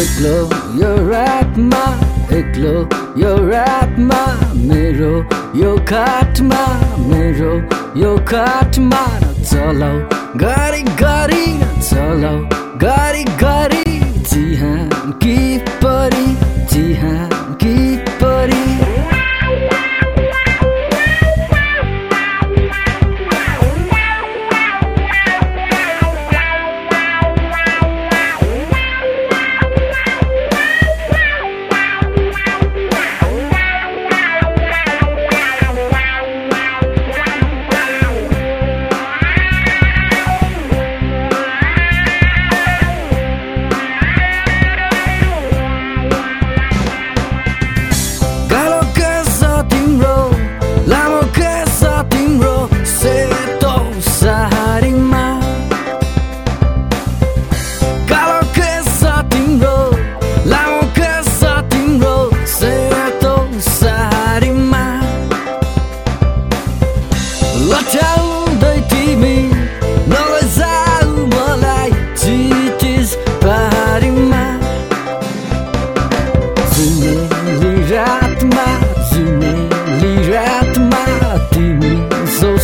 एक्लो यो रातमा एक्लो यो रातमा मेरो यो खाटमा मेरो यो खाटमा चलाउ गाडी गाडी चलाउ गाडी गाडी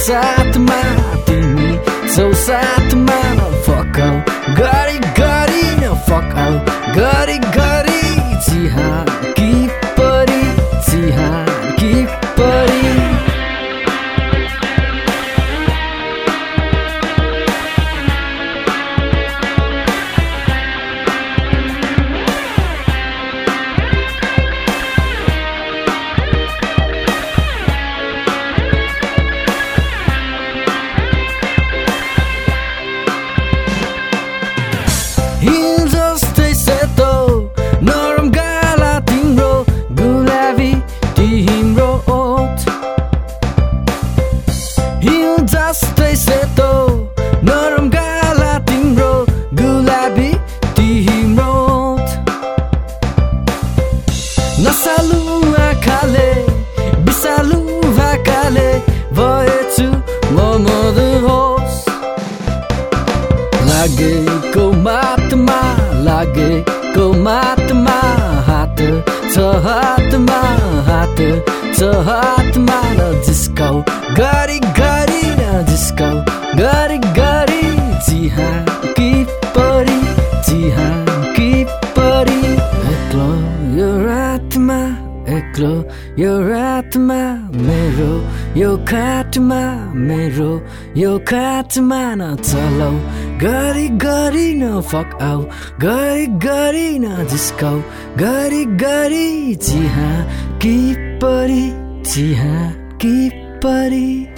saat mati, so saat mati. जस्तै सेतो नरम गाला तिम्रो गुलाबी तिम्रो नसालु आँखाले विषालु भाकाले भएछु म मदहोस लागेको मातमा लागेको मातमा हात छ हातमा हात छ हातमा जिस्काउ गरी यो रातमा मेरो यो खाटमा मेरो यो खाटमा न चलाउ। गरी गरी न फक आउ गरी गरी न जिस्काउ। गरी गरी चिहा कि परी चिहा कि परी।